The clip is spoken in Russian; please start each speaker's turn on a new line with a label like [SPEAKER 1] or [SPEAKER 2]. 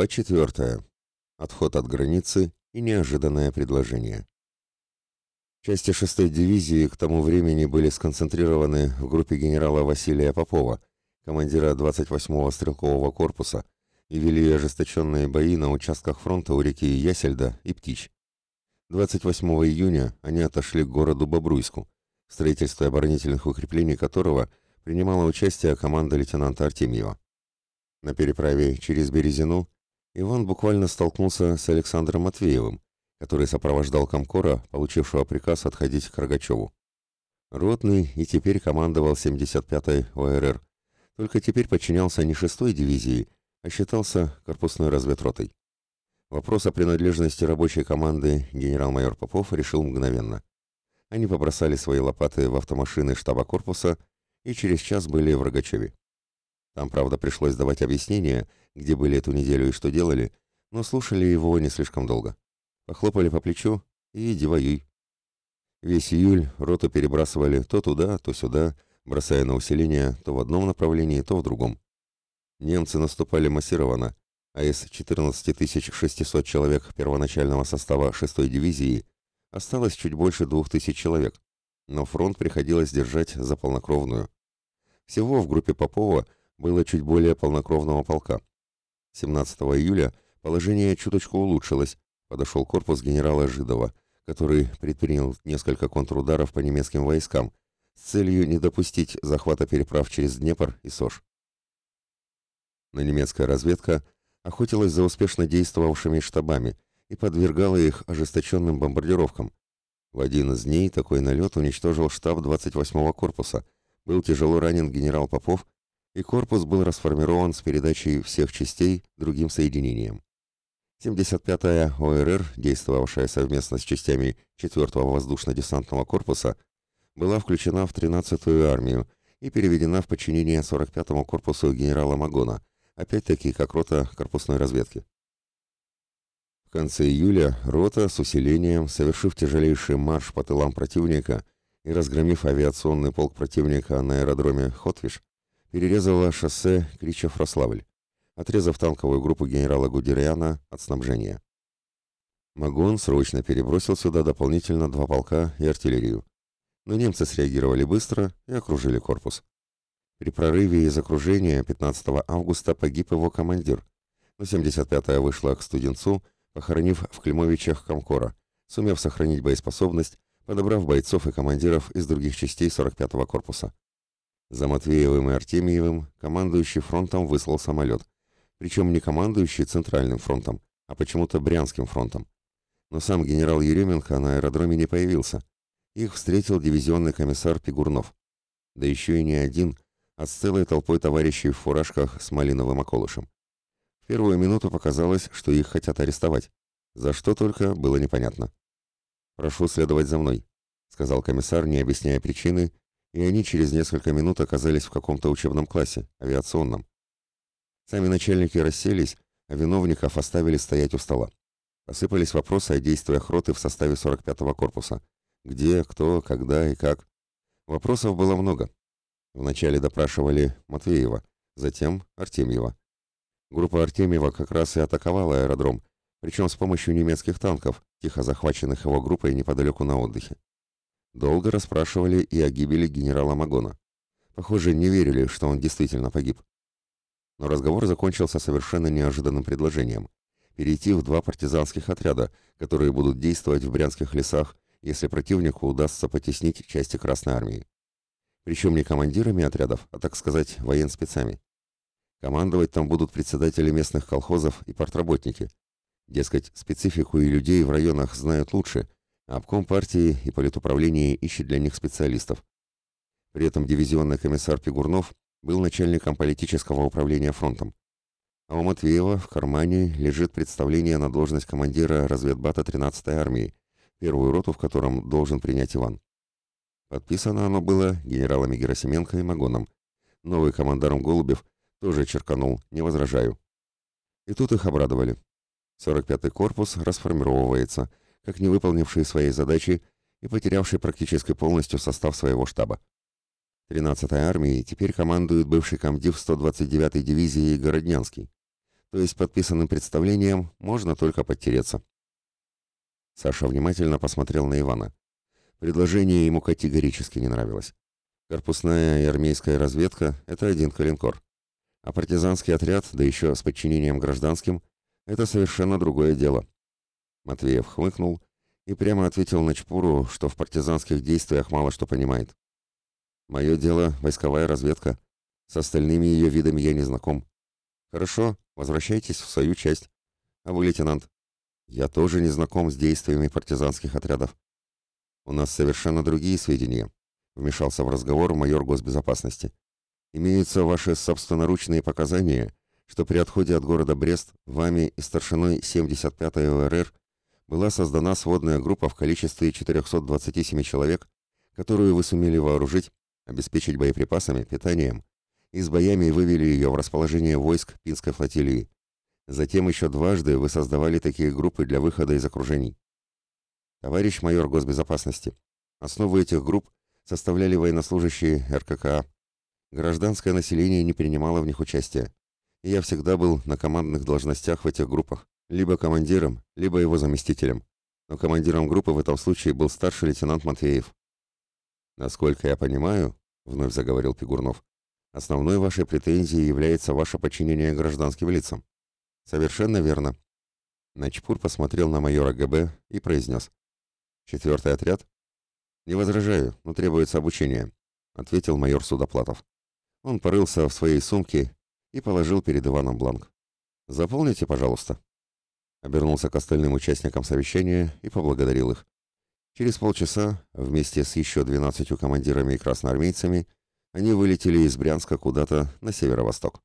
[SPEAKER 1] Глава 4. Отход от границы и неожиданное предложение. Части 6-й дивизии к тому времени были сконцентрированы в группе генерала Василия Попова, командира 28-го стрелкового корпуса, и вели ожесточенные бои на участках фронта у реки Ясельда и Птич. 28 июня они отошли к городу Бобруйску, в строительстве оборонительных укреплений которого принимала участие команда лейтенанта Артемьева. На переправе через Березину Иван буквально столкнулся с Александром Матвеевым, который сопровождал Комкора, получившего приказ отходить к Рогачеву. Ротный и теперь командовал 75-й ОРР, только теперь подчинялся не 6-й дивизии, а считался корпусной разведротой. Вопрос о принадлежности рабочей команды генерал-майор Попов решил мгновенно. Они побросали свои лопаты в автомашины штаба корпуса и через час были в Рогачеве. Там, правда, пришлось давать объяснения, где были эту неделю и что делали, но слушали его не слишком долго. Похлопали по плечу и иди воюй. Весь июль роту перебрасывали то туда, то сюда, бросая на усиление то в одном направлении, то в другом. Немцы наступали массированно, а из 14 600 человек первоначального состава 6-й дивизии осталось чуть больше 2000 человек, но фронт приходилось держать за полнокровную. Всего в группе Попова – было чуть более полнокровного полка. 17 июля положение чуточку улучшилось, подошел корпус генерала Жидова, который предпринял несколько контрударов по немецким войскам с целью не допустить захвата переправ через Днепр и Сож. Но немецкая разведка охотилась за успешно действовавшими штабами и подвергала их ожесточенным бомбардировкам. В один из дней такой налет уничтожил штаб 28-го корпуса, был тяжело ранен генерал Попов и корпус был расформирован с передачей всех частей другим соединениям. 75-я ОРР, действовавшая совместно с частями 4-го воздушно-десантного корпуса, была включена в 13-ю армию и переведена в подчинение 45-му корпусу генерала Магона, опять-таки как рота корпусной разведки. В конце июля рота с усилением, совершив тяжелейший марш по тылам противника и разгромив авиационный полк противника на аэродроме Хотвиш, перерезала шоссе Кричев-Рославль, отрезав танковую группу генерала Гудериана от снабжения. Магон срочно перебросил сюда дополнительно два полка и артиллерию. Но немцы среагировали быстро и окружили корпус. При прорыве из окружения 15 августа погиб его командир, но 75-я вышла к Студенцу, похоронив в Климовичах Комкора, сумев сохранить боеспособность, подобрав бойцов и командиров из других частей 45-го корпуса. За Матвеевым и Артемьевым командующий фронтом выслал самолет. Причем не командующий Центральным фронтом, а почему-то Брянским фронтом. Но сам генерал Еременко на аэродроме не появился. Их встретил дивизионный комиссар Пигурнов. Да еще и не один, а с целой толпой товарищей в фуражках с малиновым околышем. В первую минуту показалось, что их хотят арестовать. За что только, было непонятно. «Прошу следовать за мной», — сказал комиссар, не объясняя причины, и они через несколько минут оказались в каком-то учебном классе, авиационном. Сами начальники расселись, а виновников оставили стоять у стола. Посыпались вопросы о действиях роты в составе 45-го корпуса. Где, кто, когда и как. Вопросов было много. Вначале допрашивали Матвеева, затем Артемьева. Группа Артемьева как раз и атаковала аэродром, причем с помощью немецких танков, тихо захваченных его группой неподалеку на отдыхе. Долго расспрашивали и о гибели генерала Магона. Похоже, не верили, что он действительно погиб. Но разговор закончился совершенно неожиданным предложением – перейти в два партизанских отряда, которые будут действовать в брянских лесах, если противнику удастся потеснить части Красной Армии. Причем не командирами отрядов, а, так сказать, военспецами. Командовать там будут председатели местных колхозов и партработники. Дескать, специфику и людей в районах знают лучше – Обком партии и политуправление ищет для них специалистов. При этом дивизионный комиссар Пигурнов был начальником политического управления фронтом. А у Матвеева в кармане лежит представление на должность командира разведбата 13-й армии, первую роту в котором должен принять Иван. Подписано оно было генералами Герасименко и Магоном. Новый командарм Голубев тоже черканул «не возражаю». И тут их обрадовали. 45-й корпус расформировывается – как не выполнивший своей задачи и потерявший практически полностью состав своего штаба. 13-й армией теперь командует бывший комдив 129-й дивизии Городнянский. то есть подписанным представлением можно только подтереться. Саша внимательно посмотрел на Ивана. Предложение ему категорически не нравилось. Корпусная и армейская разведка – это один калинкор. А партизанский отряд, да еще с подчинением гражданским, это совершенно другое дело. Матвеев хмыкнул и прямо ответил на Чпуру, что в партизанских действиях мало что понимает. «Мое дело – войсковая разведка. С остальными ее видами я не знаком. Хорошо, возвращайтесь в свою часть. А вы, лейтенант?» «Я тоже не знаком с действиями партизанских отрядов. У нас совершенно другие сведения», – вмешался в разговор майор госбезопасности. «Имеются ваши собственноручные показания, что при отходе от города Брест вами и старшиной 75-й ОРР была создана сводная группа в количестве 427 человек, которую вы сумели вооружить, обеспечить боеприпасами, питанием и с боями вывели ее в расположение войск Пинской флотилии. Затем еще дважды вы создавали такие группы для выхода из окружений. Товарищ майор госбезопасности, основу этих групп составляли военнослужащие РККА. Гражданское население не принимало в них участия и я всегда был на командных должностях в этих группах, либо командиром, либо его заместителем. Но командиром группы в этом случае был старший лейтенант Матвеев. «Насколько я понимаю», — вновь заговорил Пигурнов, «основной вашей претензией является ваше подчинение гражданским лицам». «Совершенно верно». Начпур посмотрел на майора ГБ и произнес. «Четвертый отряд?» «Не возражаю, но требуется обучение», — ответил майор Судоплатов. Он порылся в своей сумке и положил перед Иваном бланк. «Заполните, пожалуйста». Обернулся к остальным участникам совещания и поблагодарил их. Через полчаса, вместе с еще двенадцатью командирами и красноармейцами, они вылетели из Брянска куда-то на северо-восток.